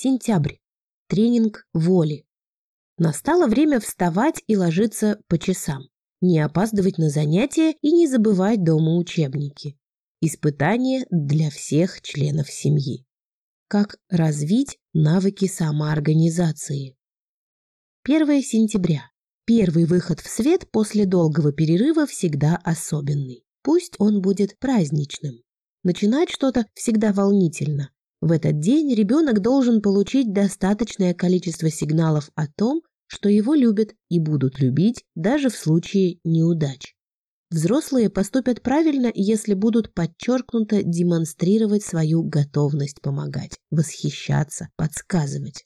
Сентябрь. Тренинг воли. Настало время вставать и ложиться по часам, не опаздывать на занятия и не забывать дома учебники. Испытание для всех членов семьи. Как развить навыки самоорганизации. 1 сентября. Первый выход в свет после долгого перерыва всегда особенный. Пусть он будет праздничным. Начинать что-то всегда волнительно. В этот день ребенок должен получить достаточное количество сигналов о том, что его любят и будут любить даже в случае неудач. Взрослые поступят правильно, если будут подчеркнуто демонстрировать свою готовность помогать, восхищаться, подсказывать.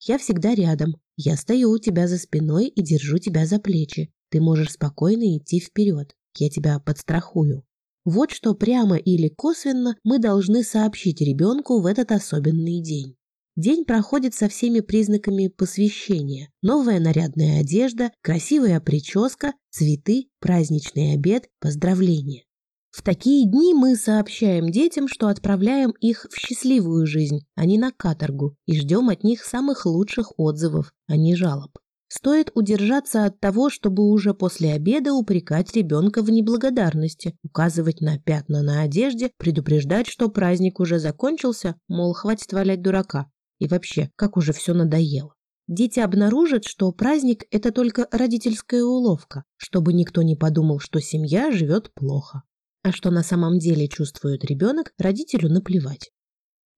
Я всегда рядом, я стою у тебя за спиной и держу тебя за плечи. Ты можешь спокойно идти вперед, я тебя подстрахую. Вот что прямо или косвенно мы должны сообщить ребенку в этот особенный день. День проходит со всеми признаками посвящения. Новая нарядная одежда, красивая прическа, цветы, праздничный обед, поздравления. В такие дни мы сообщаем детям, что отправляем их в счастливую жизнь, а не на каторгу, и ждем от них самых лучших отзывов, а не жалоб. Стоит удержаться от того, чтобы уже после обеда упрекать ребенка в неблагодарности, указывать на пятна на одежде, предупреждать, что праздник уже закончился, мол, хватит валять дурака. И вообще, как уже все надоело. Дети обнаружат, что праздник – это только родительская уловка, чтобы никто не подумал, что семья живет плохо. А что на самом деле чувствует ребенок, родителю наплевать.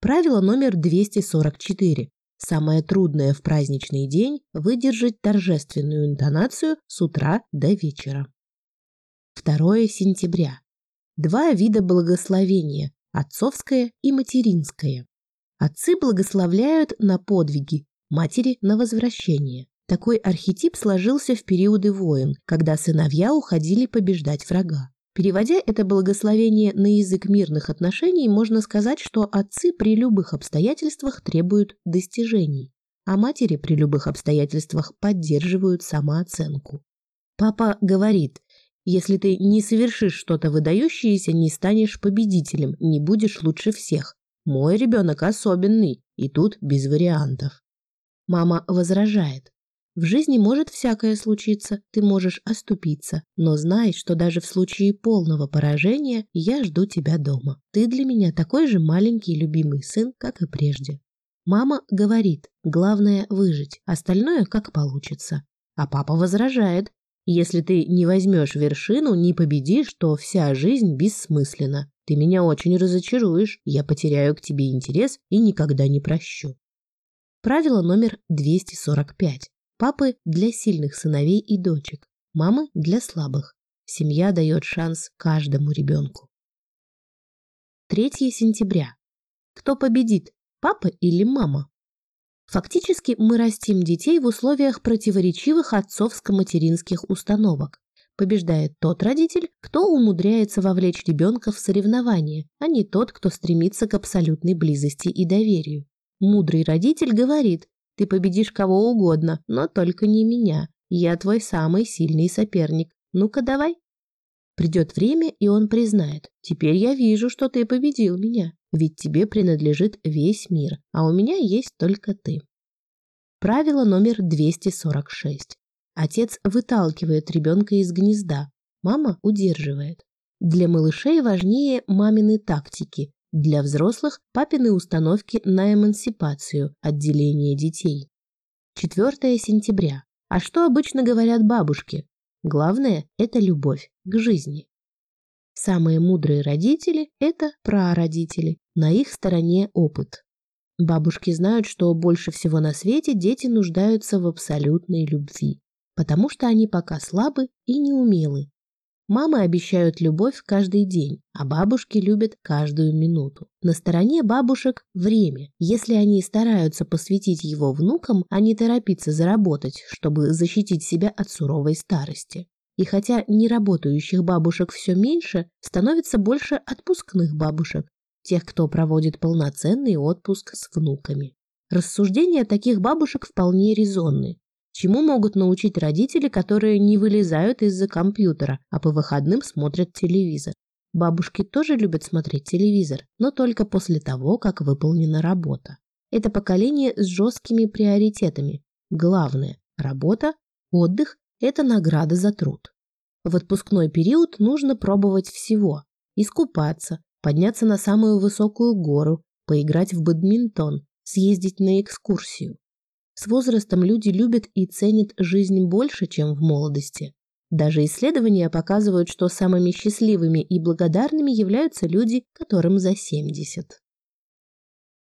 Правило номер 244. Самое трудное в праздничный день – выдержать торжественную интонацию с утра до вечера. 2 сентября. Два вида благословения – отцовское и материнское. Отцы благословляют на подвиги, матери на возвращение. Такой архетип сложился в периоды войн, когда сыновья уходили побеждать врага. Переводя это благословение на язык мирных отношений, можно сказать, что отцы при любых обстоятельствах требуют достижений, а матери при любых обстоятельствах поддерживают самооценку. Папа говорит, если ты не совершишь что-то выдающееся, не станешь победителем, не будешь лучше всех. Мой ребенок особенный, и тут без вариантов. Мама возражает. В жизни может всякое случиться, ты можешь оступиться, но знай, что даже в случае полного поражения я жду тебя дома. Ты для меня такой же маленький любимый сын, как и прежде. Мама говорит, главное выжить, остальное как получится. А папа возражает, если ты не возьмешь вершину, не победишь, то вся жизнь бессмысленна. Ты меня очень разочаруешь, я потеряю к тебе интерес и никогда не прощу. Правило номер 245. Папы для сильных сыновей и дочек, мамы для слабых. Семья дает шанс каждому ребенку. 3 сентября. Кто победит, папа или мама? Фактически мы растим детей в условиях противоречивых отцовско-материнских установок. Побеждает тот родитель, кто умудряется вовлечь ребенка в соревнования, а не тот, кто стремится к абсолютной близости и доверию. Мудрый родитель говорит, ты победишь кого угодно, но только не меня. Я твой самый сильный соперник. Ну-ка давай. Придет время, и он признает. Теперь я вижу, что ты победил меня, ведь тебе принадлежит весь мир, а у меня есть только ты. Правило номер 246. Отец выталкивает ребенка из гнезда, мама удерживает. Для малышей важнее мамины тактики, для взрослых – папины установки на эмансипацию, отделение детей. 4 сентября. А что обычно говорят бабушки? Главное – это любовь к жизни. Самые мудрые родители – это прародители, на их стороне опыт. Бабушки знают, что больше всего на свете дети нуждаются в абсолютной любви потому что они пока слабы и неумелы. Мамы обещают любовь каждый день, а бабушки любят каждую минуту. На стороне бабушек время. Если они стараются посвятить его внукам, а не торопиться заработать, чтобы защитить себя от суровой старости. И хотя неработающих бабушек все меньше, становится больше отпускных бабушек, тех, кто проводит полноценный отпуск с внуками. Рассуждения таких бабушек вполне резонны. Чему могут научить родители, которые не вылезают из-за компьютера, а по выходным смотрят телевизор? Бабушки тоже любят смотреть телевизор, но только после того, как выполнена работа. Это поколение с жесткими приоритетами. Главное – работа, отдых – это награда за труд. В отпускной период нужно пробовать всего. Искупаться, подняться на самую высокую гору, поиграть в бадминтон, съездить на экскурсию. С возрастом люди любят и ценят жизнь больше, чем в молодости. Даже исследования показывают, что самыми счастливыми и благодарными являются люди, которым за 70.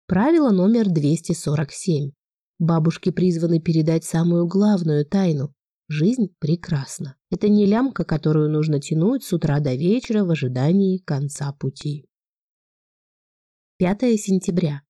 Правило номер 247. Бабушки призваны передать самую главную тайну. Жизнь прекрасна. Это не лямка, которую нужно тянуть с утра до вечера в ожидании конца пути. 5 сентября.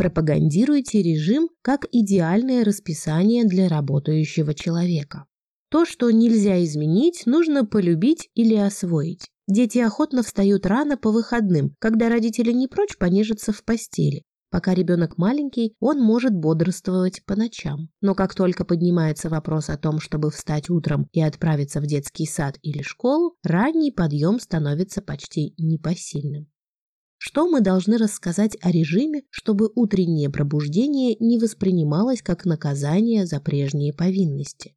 Пропагандируйте режим как идеальное расписание для работающего человека. То, что нельзя изменить, нужно полюбить или освоить. Дети охотно встают рано по выходным, когда родители не прочь понежиться в постели. Пока ребенок маленький, он может бодрствовать по ночам. Но как только поднимается вопрос о том, чтобы встать утром и отправиться в детский сад или школу, ранний подъем становится почти непосильным. Что мы должны рассказать о режиме, чтобы утреннее пробуждение не воспринималось как наказание за прежние повинности?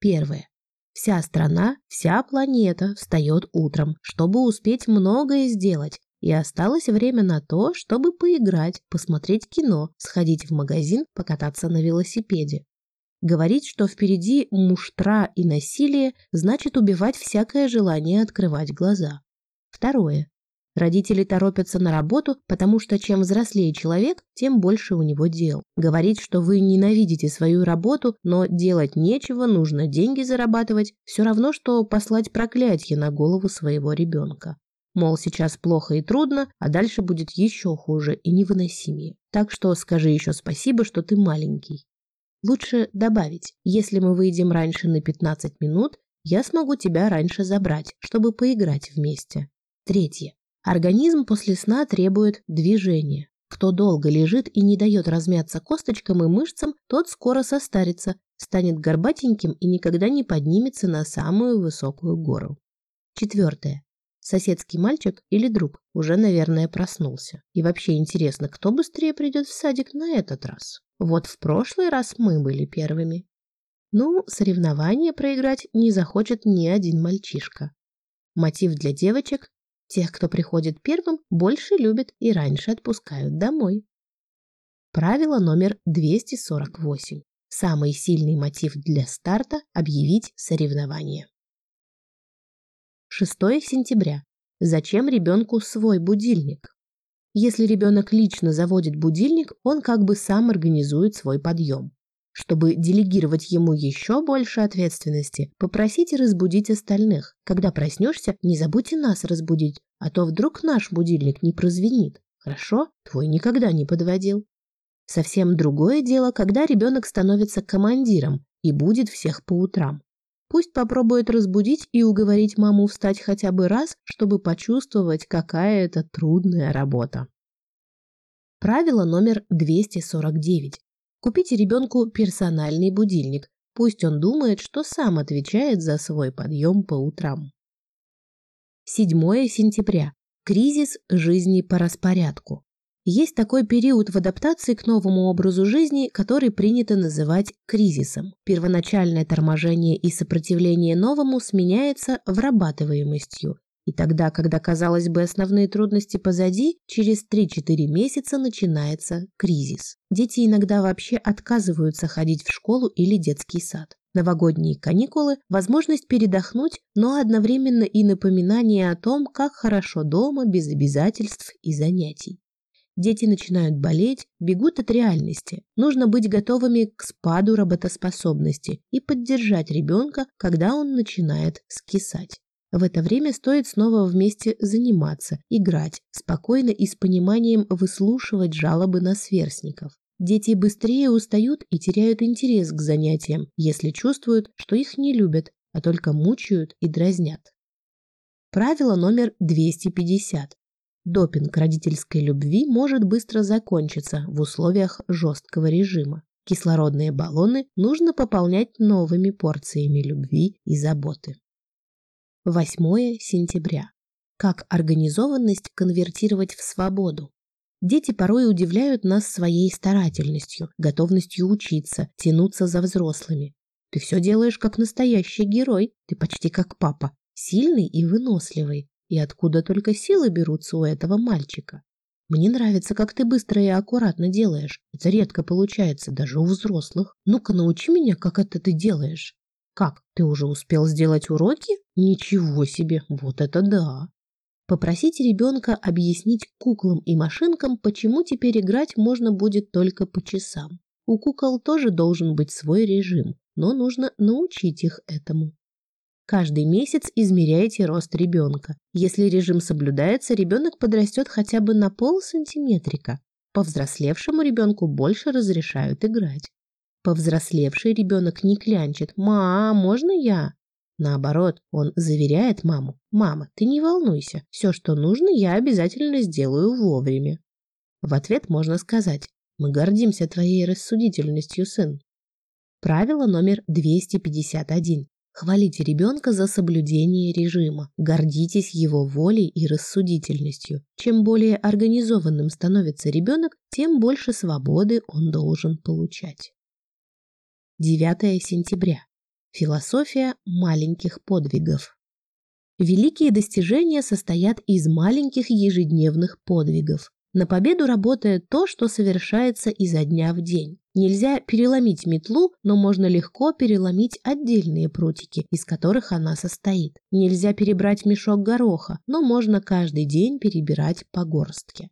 Первое. Вся страна, вся планета встает утром, чтобы успеть многое сделать, и осталось время на то, чтобы поиграть, посмотреть кино, сходить в магазин, покататься на велосипеде. Говорить, что впереди муштра и насилие, значит убивать всякое желание открывать глаза. Второе. Родители торопятся на работу, потому что чем взрослее человек, тем больше у него дел. Говорить, что вы ненавидите свою работу, но делать нечего, нужно деньги зарабатывать, все равно, что послать проклятие на голову своего ребенка. Мол, сейчас плохо и трудно, а дальше будет еще хуже и невыносимее. Так что скажи еще спасибо, что ты маленький. Лучше добавить, если мы выйдем раньше на 15 минут, я смогу тебя раньше забрать, чтобы поиграть вместе. Третье. Организм после сна требует движения. Кто долго лежит и не дает размяться косточкам и мышцам, тот скоро состарится, станет горбатеньким и никогда не поднимется на самую высокую гору. Четвертое. Соседский мальчик или друг уже, наверное, проснулся. И вообще интересно, кто быстрее придет в садик на этот раз? Вот в прошлый раз мы были первыми. Ну, соревнования проиграть не захочет ни один мальчишка. Мотив для девочек Тех, кто приходит первым, больше любят и раньше отпускают домой. Правило номер 248. Самый сильный мотив для старта – объявить соревнование. 6 сентября. Зачем ребенку свой будильник? Если ребенок лично заводит будильник, он как бы сам организует свой подъем. Чтобы делегировать ему еще больше ответственности, попросите разбудить остальных. Когда проснешься, не забудьте нас разбудить, а то вдруг наш будильник не прозвенит. Хорошо? Твой никогда не подводил. Совсем другое дело, когда ребенок становится командиром и будет всех по утрам. Пусть попробует разбудить и уговорить маму встать хотя бы раз, чтобы почувствовать, какая это трудная работа. Правило номер 249. Купите ребенку персональный будильник. Пусть он думает, что сам отвечает за свой подъем по утрам. 7 сентября. Кризис жизни по распорядку. Есть такой период в адаптации к новому образу жизни, который принято называть кризисом. Первоначальное торможение и сопротивление новому сменяется врабатываемостью, и тогда, когда, казалось бы, основные трудности позади, через 3-4 месяца начинается кризис. Дети иногда вообще отказываются ходить в школу или детский сад. Новогодние каникулы – возможность передохнуть, но одновременно и напоминание о том, как хорошо дома без обязательств и занятий. Дети начинают болеть, бегут от реальности. Нужно быть готовыми к спаду работоспособности и поддержать ребенка, когда он начинает скисать. В это время стоит снова вместе заниматься, играть, спокойно и с пониманием выслушивать жалобы на сверстников. Дети быстрее устают и теряют интерес к занятиям, если чувствуют, что их не любят, а только мучают и дразнят. Правило номер 250. Допинг родительской любви может быстро закончиться в условиях жесткого режима. Кислородные баллоны нужно пополнять новыми порциями любви и заботы. 8 сентября. Как организованность конвертировать в свободу? Дети порой удивляют нас своей старательностью, готовностью учиться, тянуться за взрослыми. Ты все делаешь как настоящий герой, ты почти как папа, сильный и выносливый. И откуда только силы берутся у этого мальчика? Мне нравится, как ты быстро и аккуратно делаешь. Это редко получается, даже у взрослых. Ну-ка, научи меня, как это ты делаешь. Как, ты уже успел сделать уроки? Ничего себе, вот это да. Попросите ребенка объяснить куклам и машинкам, почему теперь играть можно будет только по часам. У кукол тоже должен быть свой режим, но нужно научить их этому. Каждый месяц измеряйте рост ребенка. Если режим соблюдается, ребенок подрастет хотя бы на пол сантиметрика. Повзрослевшему ребенку больше разрешают играть. Повзрослевший ребенок не клянчит «Мам, можно я?». Наоборот, он заверяет маму «Мама, ты не волнуйся, все, что нужно, я обязательно сделаю вовремя». В ответ можно сказать «Мы гордимся твоей рассудительностью, сын». Правило номер 251. Хвалите ребенка за соблюдение режима, гордитесь его волей и рассудительностью. Чем более организованным становится ребенок, тем больше свободы он должен получать. 9 сентября. Философия маленьких подвигов. Великие достижения состоят из маленьких ежедневных подвигов. На победу работает то, что совершается изо дня в день. Нельзя переломить метлу, но можно легко переломить отдельные прутики, из которых она состоит. Нельзя перебрать мешок гороха, но можно каждый день перебирать по горстке.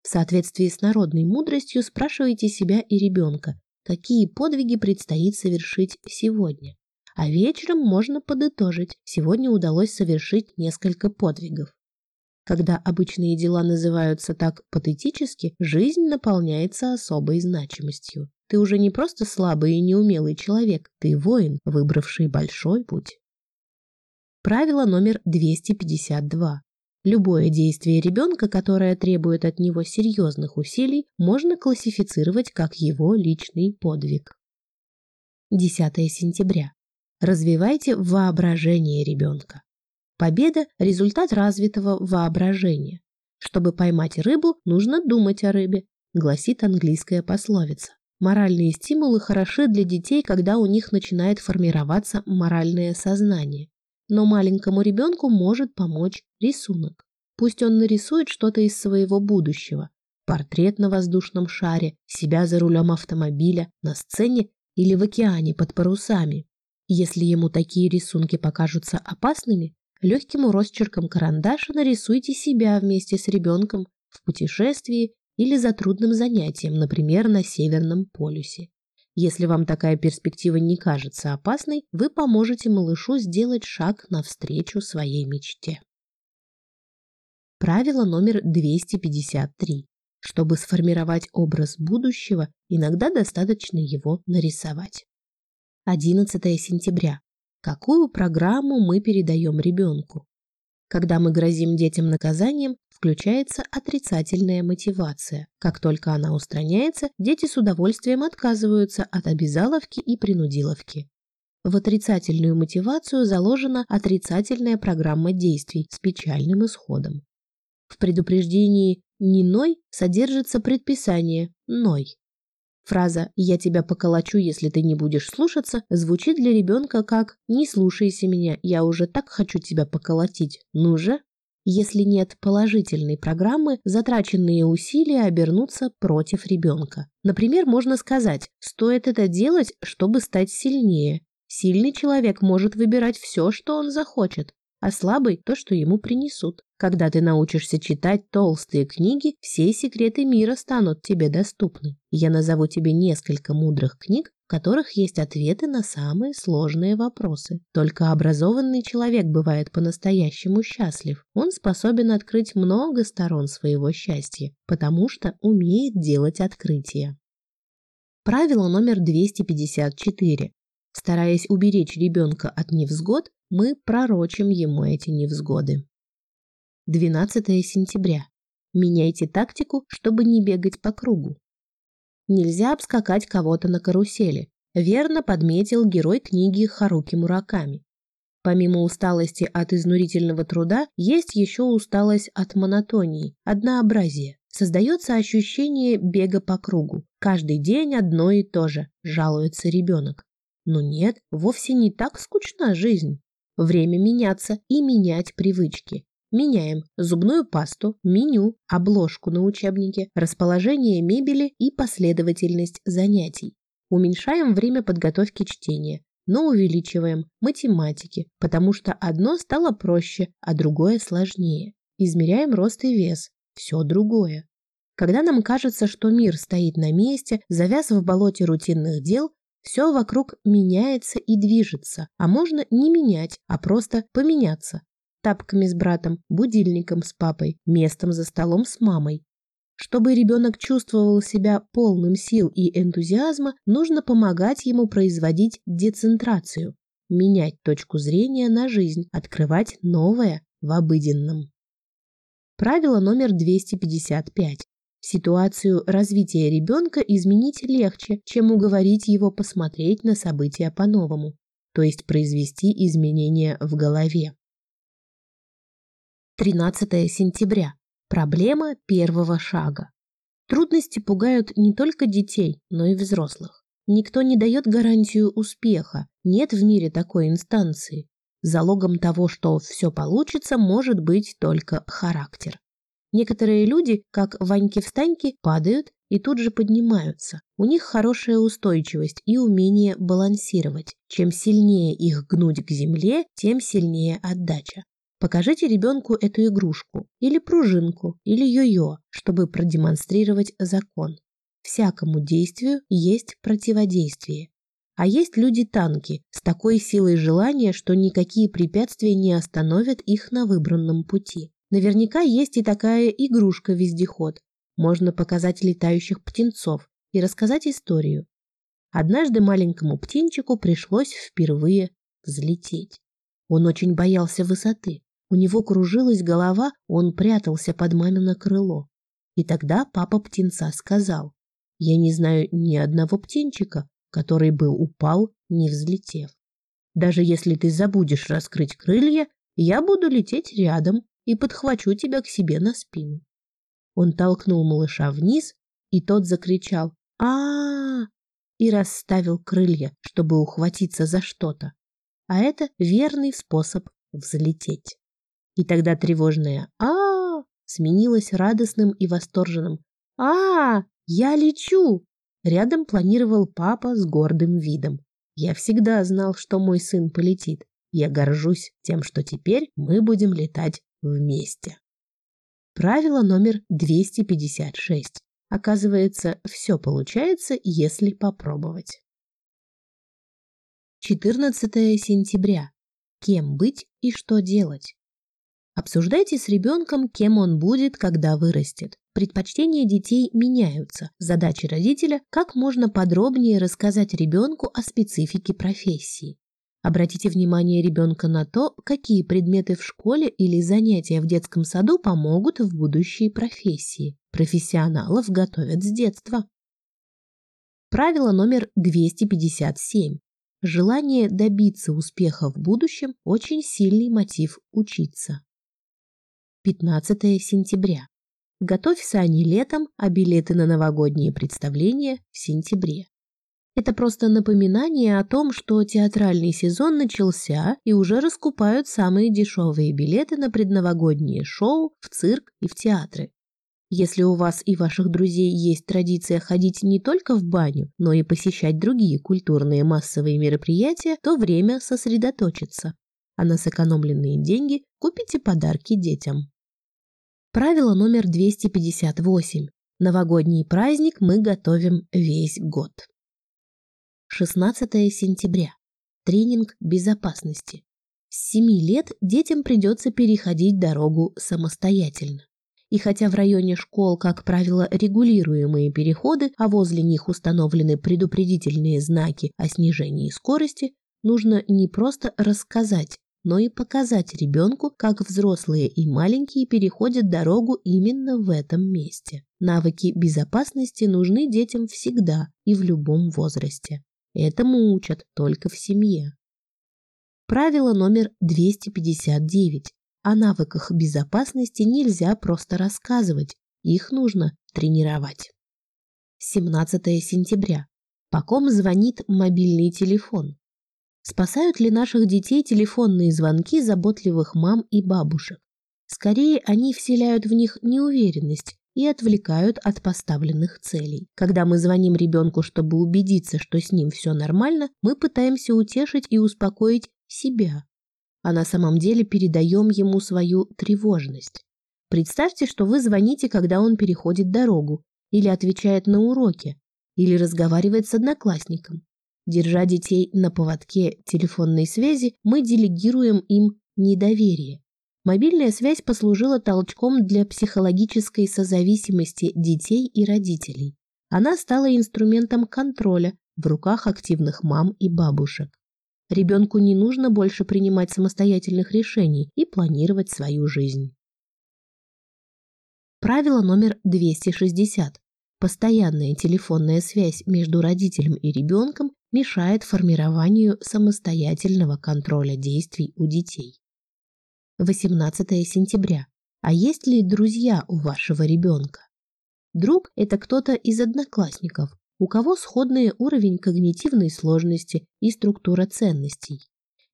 В соответствии с народной мудростью спрашивайте себя и ребенка, какие подвиги предстоит совершить сегодня. А вечером можно подытожить. Сегодня удалось совершить несколько подвигов. Когда обычные дела называются так патетически, жизнь наполняется особой значимостью. Ты уже не просто слабый и неумелый человек, ты воин, выбравший большой путь. Правило номер 252. Любое действие ребенка, которое требует от него серьезных усилий, можно классифицировать как его личный подвиг. 10 сентября. Развивайте воображение ребенка. Победа – результат развитого воображения. Чтобы поймать рыбу, нужно думать о рыбе, гласит английская пословица. Моральные стимулы хороши для детей, когда у них начинает формироваться моральное сознание. Но маленькому ребенку может помочь рисунок. Пусть он нарисует что-то из своего будущего. Портрет на воздушном шаре, себя за рулем автомобиля, на сцене или в океане под парусами. Если ему такие рисунки покажутся опасными, Легким росчерком карандаша нарисуйте себя вместе с ребенком в путешествии или за трудным занятием, например, на Северном полюсе. Если вам такая перспектива не кажется опасной, вы поможете малышу сделать шаг навстречу своей мечте. Правило номер 253. Чтобы сформировать образ будущего, иногда достаточно его нарисовать. 11 сентября. Какую программу мы передаем ребенку? Когда мы грозим детям наказанием, включается отрицательная мотивация. Как только она устраняется, дети с удовольствием отказываются от обязаловки и принудиловки. В отрицательную мотивацию заложена отрицательная программа действий с печальным исходом. В предупреждении «не ной» содержится предписание «ной». Фраза «я тебя поколочу, если ты не будешь слушаться» звучит для ребенка как «не слушайся меня, я уже так хочу тебя поколотить, ну же». Если нет положительной программы, затраченные усилия обернутся против ребенка. Например, можно сказать «стоит это делать, чтобы стать сильнее». Сильный человек может выбирать все, что он захочет, а слабый – то, что ему принесут. Когда ты научишься читать толстые книги, все секреты мира станут тебе доступны. Я назову тебе несколько мудрых книг, в которых есть ответы на самые сложные вопросы. Только образованный человек бывает по-настоящему счастлив. Он способен открыть много сторон своего счастья, потому что умеет делать открытия. Правило номер 254. Стараясь уберечь ребенка от невзгод, мы пророчим ему эти невзгоды. 12 сентября. Меняйте тактику, чтобы не бегать по кругу. Нельзя обскакать кого-то на карусели, верно подметил герой книги Харуки Мураками. Помимо усталости от изнурительного труда, есть еще усталость от монотонии, однообразия. Создается ощущение бега по кругу. Каждый день одно и то же, жалуется ребенок. Но нет, вовсе не так скучна жизнь. Время меняться и менять привычки. Меняем зубную пасту, меню, обложку на учебнике, расположение мебели и последовательность занятий. Уменьшаем время подготовки чтения, но увеличиваем математики, потому что одно стало проще, а другое сложнее. Измеряем рост и вес, все другое. Когда нам кажется, что мир стоит на месте, завяз в болоте рутинных дел, все вокруг меняется и движется, а можно не менять, а просто поменяться. Тапками с братом, будильником с папой, местом за столом с мамой. Чтобы ребенок чувствовал себя полным сил и энтузиазма, нужно помогать ему производить децентрацию, менять точку зрения на жизнь, открывать новое в обыденном. Правило номер 255. Ситуацию развития ребенка изменить легче, чем уговорить его посмотреть на события по-новому, то есть произвести изменения в голове. 13 сентября. Проблема первого шага. Трудности пугают не только детей, но и взрослых. Никто не дает гарантию успеха, нет в мире такой инстанции. Залогом того, что все получится, может быть только характер. Некоторые люди, как Ваньки-встаньки, падают и тут же поднимаются. У них хорошая устойчивость и умение балансировать. Чем сильнее их гнуть к земле, тем сильнее отдача. Покажите ребенку эту игрушку, или пружинку, или йо-йо, чтобы продемонстрировать закон. Всякому действию есть противодействие. А есть люди-танки с такой силой желания, что никакие препятствия не остановят их на выбранном пути. Наверняка есть и такая игрушка-вездеход. Можно показать летающих птенцов и рассказать историю. Однажды маленькому птенчику пришлось впервые взлететь. Он очень боялся высоты. У него кружилась голова, он прятался под мамино крыло. И тогда папа птенца сказал, «Я не знаю ни одного птенчика, который бы упал, не взлетев. Даже если ты забудешь раскрыть крылья, я буду лететь рядом и подхвачу тебя к себе на спину». Он толкнул малыша вниз, и тот закричал а, -а, -а и расставил крылья, чтобы ухватиться за что-то. А это верный способ взлететь. И тогда тревожное а, -а, -а сменилось радостным и восторженным а, -а Я лечу!» Рядом планировал папа с гордым видом. «Я всегда знал, что мой сын полетит. Я горжусь тем, что теперь мы будем летать вместе. Правило номер 256. Оказывается, все получается, если попробовать. 14 сентября. Кем быть и что делать? Обсуждайте с ребенком, кем он будет, когда вырастет. Предпочтения детей меняются. Задача родителя – как можно подробнее рассказать ребенку о специфике профессии. Обратите внимание ребенка на то, какие предметы в школе или занятия в детском саду помогут в будущей профессии. Профессионалов готовят с детства. Правило номер 257. Желание добиться успеха в будущем – очень сильный мотив учиться. 15 сентября. Готовь сани летом, а билеты на новогодние представления в сентябре. Это просто напоминание о том, что театральный сезон начался и уже раскупают самые дешевые билеты на предновогодние шоу, в цирк и в театры. Если у вас и ваших друзей есть традиция ходить не только в баню, но и посещать другие культурные массовые мероприятия, то время сосредоточиться. А на сэкономленные деньги купите подарки детям. Правило номер 258. Новогодний праздник мы готовим весь год. 16 сентября. Тренинг безопасности. С 7 лет детям придется переходить дорогу самостоятельно. И хотя в районе школ, как правило, регулируемые переходы, а возле них установлены предупредительные знаки о снижении скорости, нужно не просто рассказать, но и показать ребенку, как взрослые и маленькие переходят дорогу именно в этом месте. Навыки безопасности нужны детям всегда и в любом возрасте. Этому учат только в семье. Правило номер 259. О навыках безопасности нельзя просто рассказывать, Их нужно тренировать. 17 сентября. По ком звонит мобильный телефон? Спасают ли наших детей телефонные звонки заботливых мам и бабушек? Скорее, они вселяют в них неуверенность и отвлекают от поставленных целей. Когда мы звоним ребенку, чтобы убедиться, что с ним все нормально, мы пытаемся утешить и успокоить себя, а на самом деле передаем ему свою тревожность. Представьте, что вы звоните, когда он переходит дорогу, или отвечает на уроки, или разговаривает с одноклассником. Держа детей на поводке телефонной связи, мы делегируем им недоверие. Мобильная связь послужила толчком для психологической созависимости детей и родителей. Она стала инструментом контроля в руках активных мам и бабушек. Ребенку не нужно больше принимать самостоятельных решений и планировать свою жизнь. Правило номер 260. Постоянная телефонная связь между родителем и ребенком мешает формированию самостоятельного контроля действий у детей. 18 сентября. А есть ли друзья у вашего ребенка? Друг – это кто-то из одноклассников, у кого сходный уровень когнитивной сложности и структура ценностей.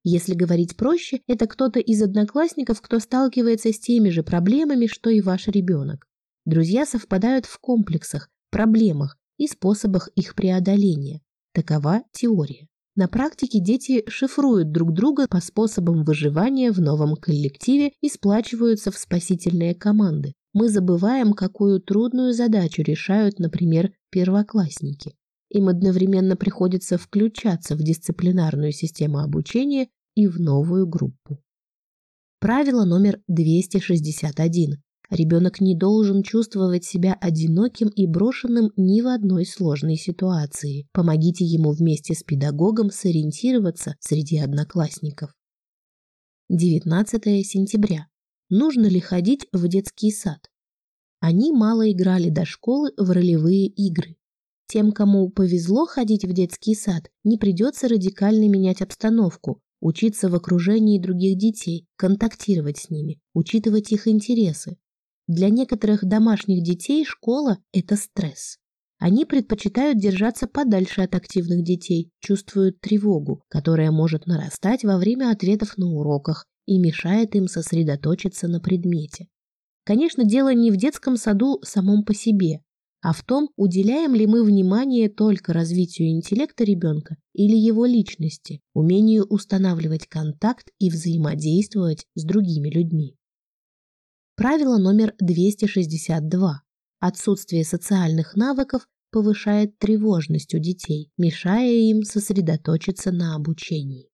Если говорить проще, это кто-то из одноклассников, кто сталкивается с теми же проблемами, что и ваш ребенок. Друзья совпадают в комплексах, проблемах и способах их преодоления. Такова теория. На практике дети шифруют друг друга по способам выживания в новом коллективе и сплачиваются в спасительные команды. Мы забываем, какую трудную задачу решают, например, первоклассники. Им одновременно приходится включаться в дисциплинарную систему обучения и в новую группу. Правило номер 261. Ребенок не должен чувствовать себя одиноким и брошенным ни в одной сложной ситуации. Помогите ему вместе с педагогом сориентироваться среди одноклассников. 19 сентября. Нужно ли ходить в детский сад? Они мало играли до школы в ролевые игры. Тем, кому повезло ходить в детский сад, не придется радикально менять обстановку, учиться в окружении других детей, контактировать с ними, учитывать их интересы. Для некоторых домашних детей школа – это стресс. Они предпочитают держаться подальше от активных детей, чувствуют тревогу, которая может нарастать во время ответов на уроках и мешает им сосредоточиться на предмете. Конечно, дело не в детском саду самом по себе, а в том, уделяем ли мы внимание только развитию интеллекта ребенка или его личности, умению устанавливать контакт и взаимодействовать с другими людьми. Правило номер 262. Отсутствие социальных навыков повышает тревожность у детей, мешая им сосредоточиться на обучении.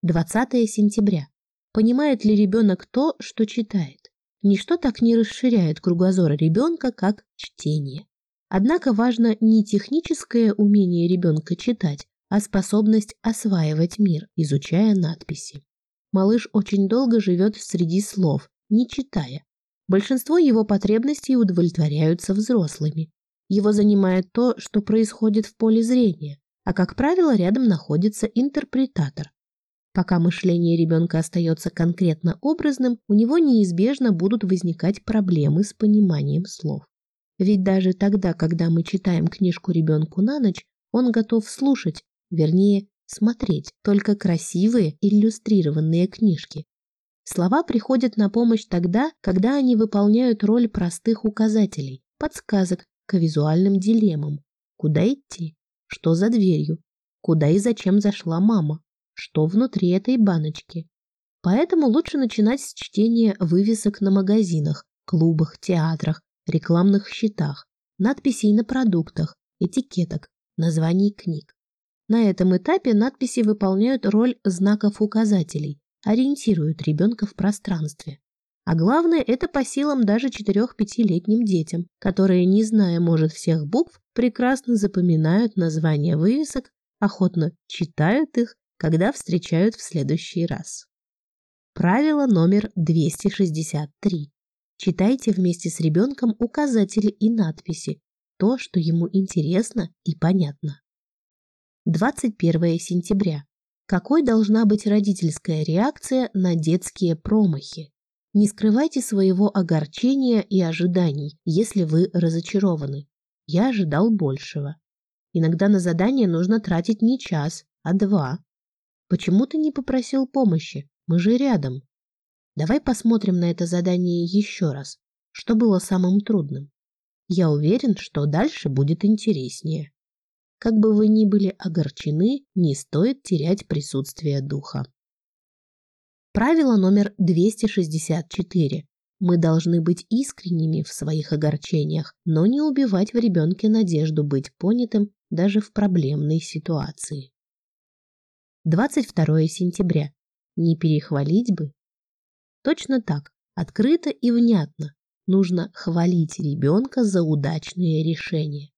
20 сентября. Понимает ли ребенок то, что читает? Ничто так не расширяет кругозор ребенка, как чтение. Однако важно не техническое умение ребенка читать, а способность осваивать мир, изучая надписи. Малыш очень долго живет среди слов, не читая. Большинство его потребностей удовлетворяются взрослыми. Его занимает то, что происходит в поле зрения, а, как правило, рядом находится интерпретатор. Пока мышление ребенка остается конкретно образным, у него неизбежно будут возникать проблемы с пониманием слов. Ведь даже тогда, когда мы читаем книжку ребенку на ночь, он готов слушать, вернее, смотреть только красивые иллюстрированные книжки, Слова приходят на помощь тогда, когда они выполняют роль простых указателей, подсказок к визуальным дилеммам. Куда идти? Что за дверью? Куда и зачем зашла мама? Что внутри этой баночки? Поэтому лучше начинать с чтения вывесок на магазинах, клубах, театрах, рекламных щитах, надписей на продуктах, этикеток, названий книг. На этом этапе надписи выполняют роль знаков-указателей, ориентируют ребенка в пространстве. А главное, это по силам даже 4-5-летним детям, которые, не зная, может, всех букв, прекрасно запоминают названия вывесок, охотно читают их, когда встречают в следующий раз. Правило номер 263. Читайте вместе с ребенком указатели и надписи, то, что ему интересно и понятно. 21 сентября. Какой должна быть родительская реакция на детские промахи? Не скрывайте своего огорчения и ожиданий, если вы разочарованы. Я ожидал большего. Иногда на задание нужно тратить не час, а два. Почему ты не попросил помощи? Мы же рядом. Давай посмотрим на это задание еще раз. Что было самым трудным? Я уверен, что дальше будет интереснее. Как бы вы ни были огорчены, не стоит терять присутствие духа. Правило номер 264. Мы должны быть искренними в своих огорчениях, но не убивать в ребенке надежду быть понятым даже в проблемной ситуации. 22 сентября. Не перехвалить бы. Точно так, открыто и внятно. Нужно хвалить ребенка за удачные решения.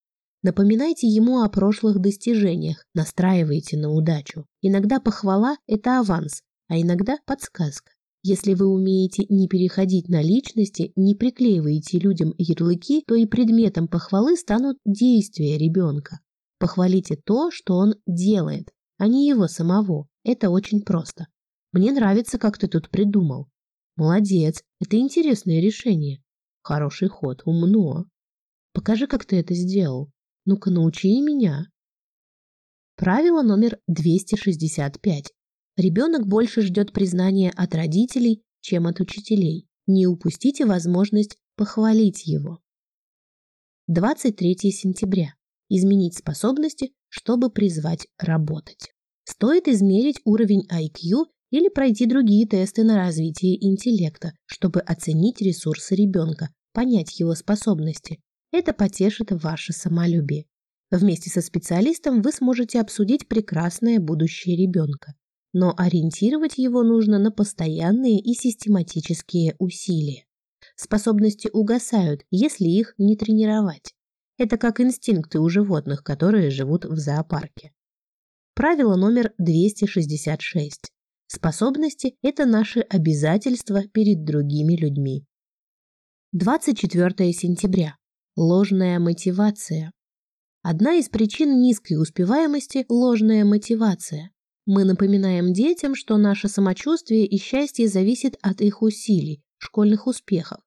Напоминайте ему о прошлых достижениях, настраивайте на удачу. Иногда похвала – это аванс, а иногда подсказка. Если вы умеете не переходить на личности, не приклеиваете людям ярлыки, то и предметом похвалы станут действия ребенка. Похвалите то, что он делает, а не его самого. Это очень просто. Мне нравится, как ты тут придумал. Молодец, это интересное решение. Хороший ход, умно. Покажи, как ты это сделал. Ну-ка, научи меня. Правило номер 265. Ребенок больше ждет признания от родителей, чем от учителей. Не упустите возможность похвалить его. 23 сентября. Изменить способности, чтобы призвать работать. Стоит измерить уровень IQ или пройти другие тесты на развитие интеллекта, чтобы оценить ресурсы ребенка, понять его способности. Это потешит ваше самолюбие. Вместе со специалистом вы сможете обсудить прекрасное будущее ребенка но ориентировать его нужно на постоянные и систематические усилия. Способности угасают, если их не тренировать. Это как инстинкты у животных, которые живут в зоопарке. Правило номер 266. Способности – это наши обязательства перед другими людьми. 24 сентября. Ложная мотивация. Одна из причин низкой успеваемости – ложная мотивация. Мы напоминаем детям, что наше самочувствие и счастье зависит от их усилий, школьных успехов.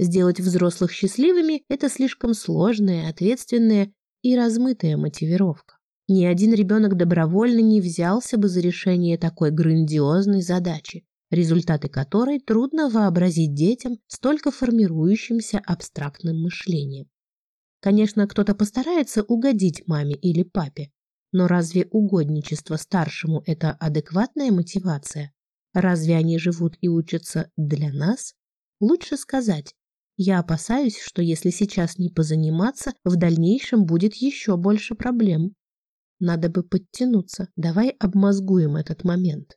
Сделать взрослых счастливыми – это слишком сложная, ответственная и размытая мотивировка. Ни один ребенок добровольно не взялся бы за решение такой грандиозной задачи, результаты которой трудно вообразить детям столько формирующимся абстрактным мышлением. Конечно, кто-то постарается угодить маме или папе, но разве угодничество старшему – это адекватная мотивация? Разве они живут и учатся для нас? Лучше сказать, я опасаюсь, что если сейчас не позаниматься, в дальнейшем будет еще больше проблем. Надо бы подтянуться. Давай обмозгуем этот момент.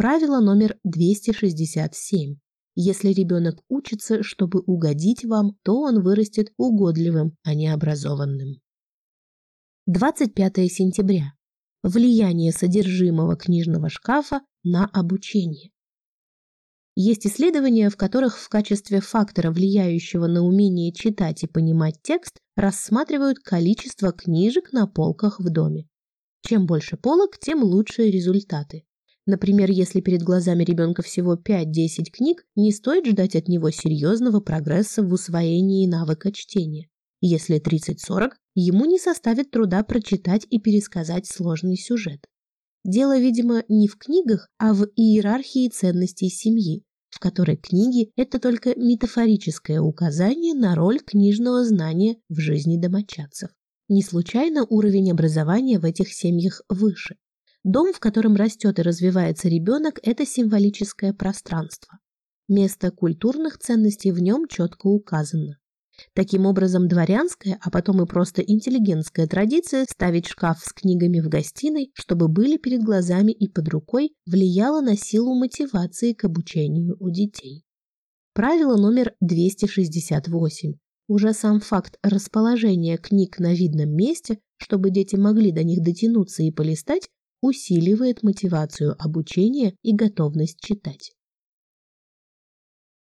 Правило номер 267. Если ребенок учится, чтобы угодить вам, то он вырастет угодливым, а не образованным. 25 сентября. Влияние содержимого книжного шкафа на обучение. Есть исследования, в которых в качестве фактора, влияющего на умение читать и понимать текст, рассматривают количество книжек на полках в доме. Чем больше полок, тем лучшие результаты. Например, если перед глазами ребенка всего 5-10 книг, не стоит ждать от него серьезного прогресса в усвоении навыка чтения. Если 30-40, ему не составит труда прочитать и пересказать сложный сюжет. Дело, видимо, не в книгах, а в иерархии ценностей семьи, в которой книги – это только метафорическое указание на роль книжного знания в жизни домочадцев. Не случайно уровень образования в этих семьях выше. Дом, в котором растет и развивается ребенок – это символическое пространство. Место культурных ценностей в нем четко указано. Таким образом, дворянская, а потом и просто интеллигентская традиция ставить шкаф с книгами в гостиной, чтобы были перед глазами и под рукой, влияла на силу мотивации к обучению у детей. Правило номер 268. Уже сам факт расположения книг на видном месте, чтобы дети могли до них дотянуться и полистать, усиливает мотивацию обучения и готовность читать.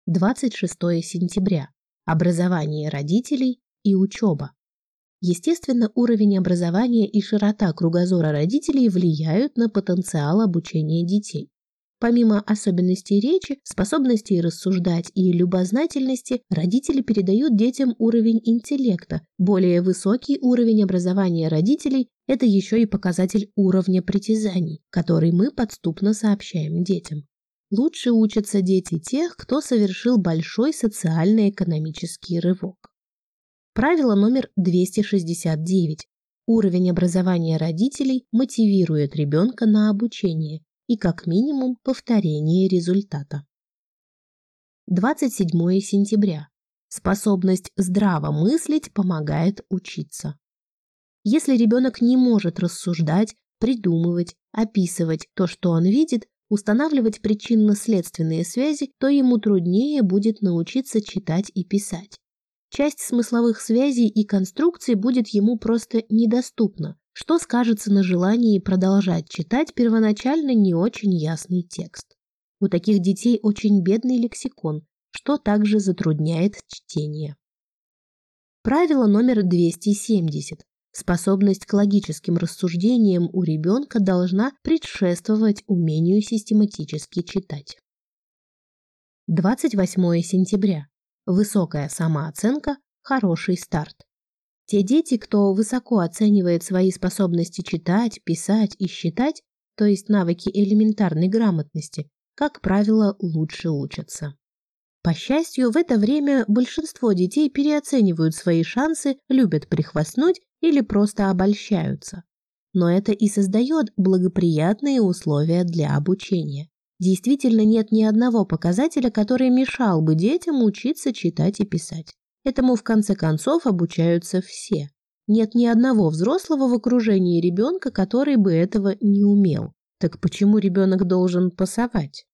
26 сентября. Образование родителей и учеба. Естественно, уровень образования и широта кругозора родителей влияют на потенциал обучения детей. Помимо особенностей речи, способностей рассуждать и любознательности, родители передают детям уровень интеллекта. Более высокий уровень образования родителей – это еще и показатель уровня притязаний, который мы подступно сообщаем детям. Лучше учатся дети тех, кто совершил большой социально-экономический рывок. Правило номер 269. Уровень образования родителей мотивирует ребенка на обучение и как минимум повторение результата. 27 сентября. Способность здраво мыслить помогает учиться. Если ребенок не может рассуждать, придумывать, описывать то, что он видит, устанавливать причинно-следственные связи, то ему труднее будет научиться читать и писать. Часть смысловых связей и конструкций будет ему просто недоступна, что скажется на желании продолжать читать первоначально не очень ясный текст. У таких детей очень бедный лексикон, что также затрудняет чтение. Правило номер 270. Способность к логическим рассуждениям у ребенка должна предшествовать умению систематически читать. 28 сентября. Высокая самооценка – хороший старт. Те дети, кто высоко оценивает свои способности читать, писать и считать, то есть навыки элементарной грамотности, как правило, лучше учатся. По счастью, в это время большинство детей переоценивают свои шансы, любят прихвастнуть или просто обольщаются. Но это и создает благоприятные условия для обучения. Действительно нет ни одного показателя, который мешал бы детям учиться читать и писать. Этому в конце концов обучаются все. Нет ни одного взрослого в окружении ребенка, который бы этого не умел. Так почему ребенок должен пасовать?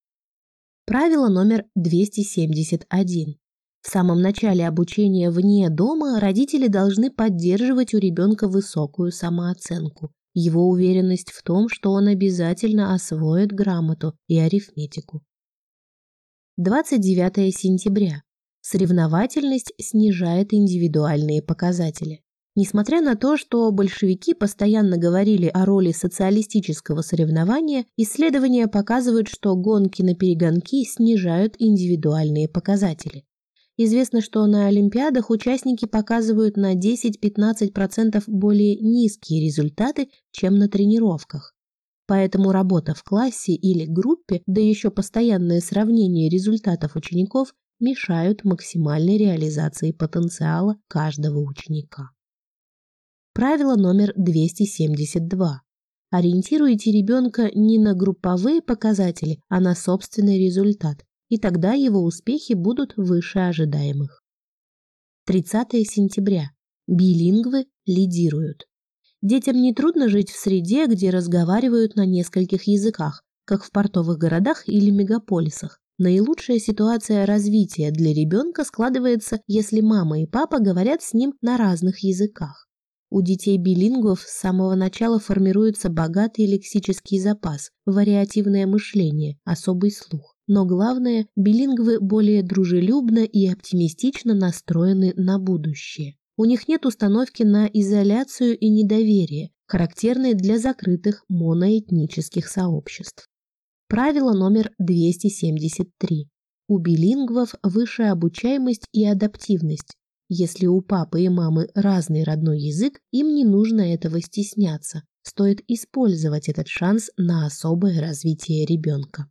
Правило номер 271. В самом начале обучения вне дома родители должны поддерживать у ребенка высокую самооценку, его уверенность в том, что он обязательно освоит грамоту и арифметику. 29 сентября. Соревновательность снижает индивидуальные показатели. Несмотря на то, что большевики постоянно говорили о роли социалистического соревнования, исследования показывают, что гонки на перегонки снижают индивидуальные показатели. Известно, что на Олимпиадах участники показывают на 10-15% более низкие результаты, чем на тренировках. Поэтому работа в классе или группе, да еще постоянное сравнение результатов учеников мешают максимальной реализации потенциала каждого ученика. Правило номер 272. Ориентируйте ребенка не на групповые показатели, а на собственный результат и тогда его успехи будут выше ожидаемых. 30 сентября. Билингвы лидируют. Детям не трудно жить в среде, где разговаривают на нескольких языках, как в портовых городах или мегаполисах. Наилучшая ситуация развития для ребенка складывается, если мама и папа говорят с ним на разных языках. У детей-билингвов с самого начала формируется богатый лексический запас, вариативное мышление, особый слух но главное, билингвы более дружелюбно и оптимистично настроены на будущее. У них нет установки на изоляцию и недоверие, характерные для закрытых моноэтнических сообществ. Правило номер 273. У билингвов высшая обучаемость и адаптивность. Если у папы и мамы разный родной язык, им не нужно этого стесняться. Стоит использовать этот шанс на особое развитие ребенка.